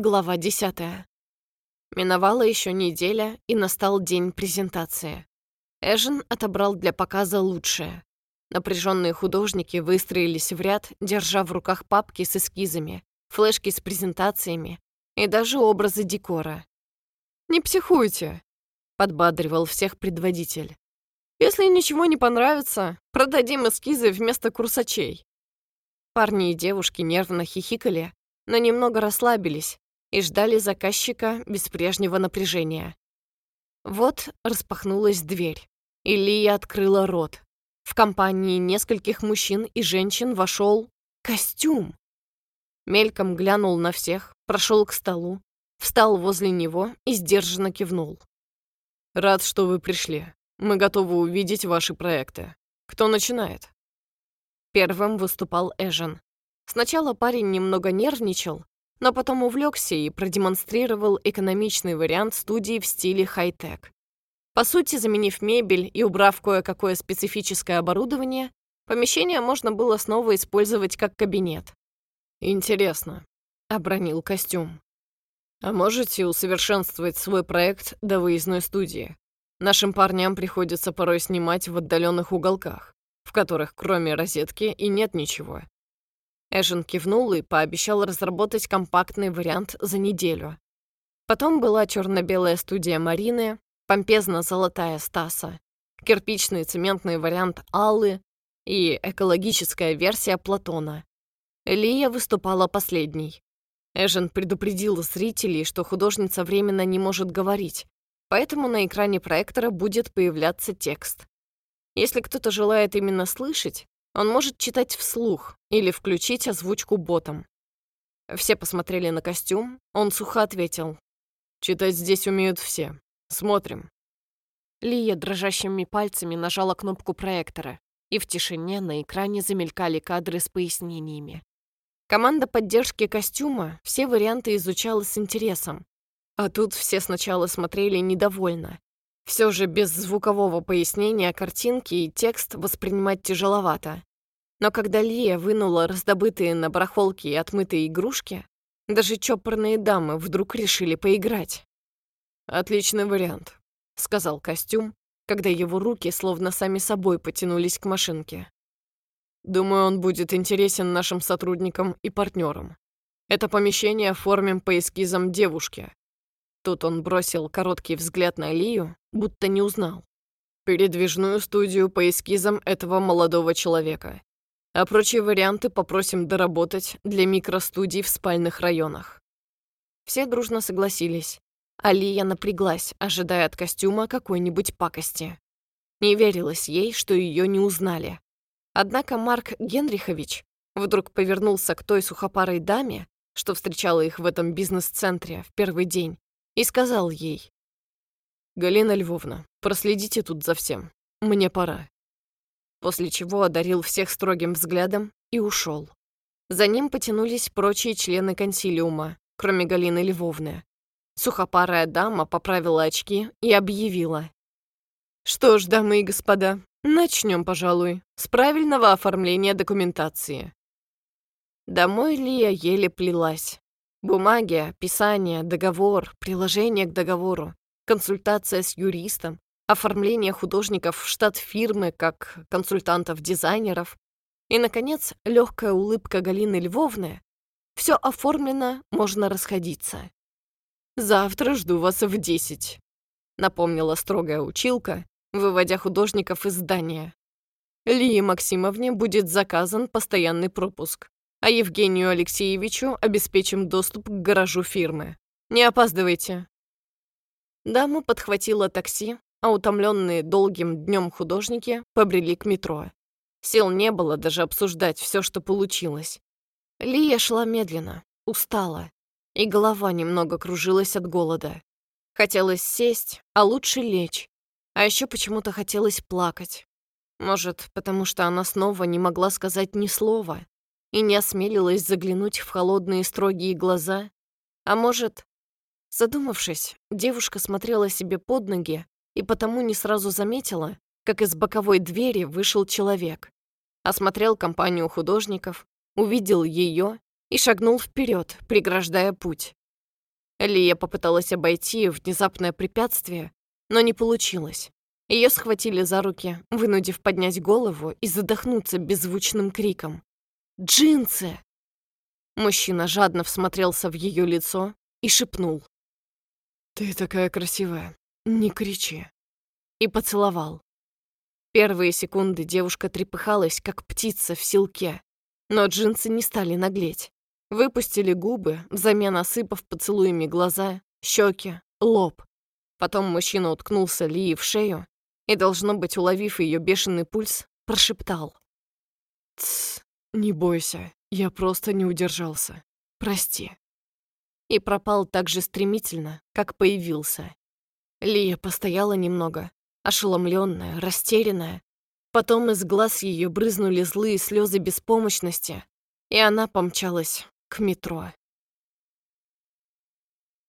Глава 10. Миновала еще неделя, и настал день презентации. Эжен отобрал для показа лучшее. Напряженные художники выстроились в ряд, держа в руках папки с эскизами, флешки с презентациями и даже образы декора. «Не психуйте», — подбадривал всех предводитель. «Если ничего не понравится, продадим эскизы вместо курсачей». Парни и девушки нервно хихикали, но немного расслабились, и ждали заказчика без прежнего напряжения. Вот распахнулась дверь, и Лия открыла рот. В компании нескольких мужчин и женщин вошел костюм. Мельком глянул на всех, прошел к столу, встал возле него и сдержанно кивнул. «Рад, что вы пришли. Мы готовы увидеть ваши проекты. Кто начинает?» Первым выступал Эжен. Сначала парень немного нервничал, но потом увлекся и продемонстрировал экономичный вариант студии в стиле хай-тек. По сути, заменив мебель и убрав кое-какое специфическое оборудование, помещение можно было снова использовать как кабинет. «Интересно», — обронил костюм. «А можете усовершенствовать свой проект до выездной студии? Нашим парням приходится порой снимать в отдаленных уголках, в которых кроме розетки и нет ничего. Эжен кивнул и пообещал разработать компактный вариант за неделю. Потом была черно-белая студия Марины, помпезно-золотая Стаса, кирпичный цементный вариант Аллы и экологическая версия Платона. Лия выступала последней. Эжен предупредил зрителей, что художница временно не может говорить, поэтому на экране проектора будет появляться текст. Если кто-то желает именно слышать, он может читать вслух или включить озвучку ботом. Все посмотрели на костюм, он сухо ответил. «Читать здесь умеют все. Смотрим». Лия дрожащими пальцами нажала кнопку проектора, и в тишине на экране замелькали кадры с пояснениями. Команда поддержки костюма все варианты изучала с интересом, а тут все сначала смотрели недовольно. Все же без звукового пояснения картинки и текст воспринимать тяжеловато. Но когда Лия вынула раздобытые на барахолке и отмытые игрушки, даже чопорные дамы вдруг решили поиграть. «Отличный вариант», — сказал костюм, когда его руки словно сами собой потянулись к машинке. «Думаю, он будет интересен нашим сотрудникам и партнерам. Это помещение оформим по эскизам девушки». Тут он бросил короткий взгляд на Лию, будто не узнал. «Передвижную студию по эскизам этого молодого человека а прочие варианты попросим доработать для микростудий в спальных районах. Все дружно согласились. Алия напряглась, ожидая от костюма какой-нибудь пакости. Не верилось ей, что ее не узнали. Однако Марк Генрихович вдруг повернулся к той сухопарой даме, что встречала их в этом бизнес-центре в первый день, и сказал ей. «Галина Львовна, проследите тут за всем. Мне пора» после чего одарил всех строгим взглядом и ушел. За ним потянулись прочие члены консилиума, кроме Галины Львовны. Сухопарая дама поправила очки и объявила. «Что ж, дамы и господа, начнем, пожалуй, с правильного оформления документации». Домой Лия еле плелась. Бумаги, описание, договор, приложение к договору, консультация с юристом, оформление художников в штат фирмы как консультантов-дизайнеров и, наконец, легкая улыбка Галины Львовны. Все оформлено, можно расходиться. «Завтра жду вас в десять», — напомнила строгая училка, выводя художников из здания. Лии Максимовне будет заказан постоянный пропуск, а Евгению Алексеевичу обеспечим доступ к гаражу фирмы. Не опаздывайте. Дама подхватила такси, а утомленные долгим днем художники побрели к метро. Сил не было даже обсуждать все, что получилось. Лия шла медленно, устала, и голова немного кружилась от голода. Хотелось сесть, а лучше лечь. А еще почему-то хотелось плакать. Может, потому что она снова не могла сказать ни слова и не осмелилась заглянуть в холодные строгие глаза. А может... Задумавшись, девушка смотрела себе под ноги и потому не сразу заметила, как из боковой двери вышел человек. Осмотрел компанию художников, увидел ее и шагнул вперед, преграждая путь. Лия попыталась обойти внезапное препятствие, но не получилось. Ее схватили за руки, вынудив поднять голову и задохнуться беззвучным криком. «Джинсы!» Мужчина жадно всмотрелся в ее лицо и шепнул. «Ты такая красивая, не кричи!» И поцеловал. Первые секунды девушка трепыхалась, как птица в селке, но джинсы не стали наглеть. Выпустили губы, взамен осыпав поцелуями глаза, щеки, лоб. Потом мужчина уткнулся Лии в шею и, должно быть, уловив ее бешеный пульс, прошептал. «Тсс, не бойся, я просто не удержался. Прости». И пропал так же стремительно, как появился. Лия постояла немного, ошеломленная, растерянная. Потом из глаз ее брызнули злые слезы беспомощности, и она помчалась к метро.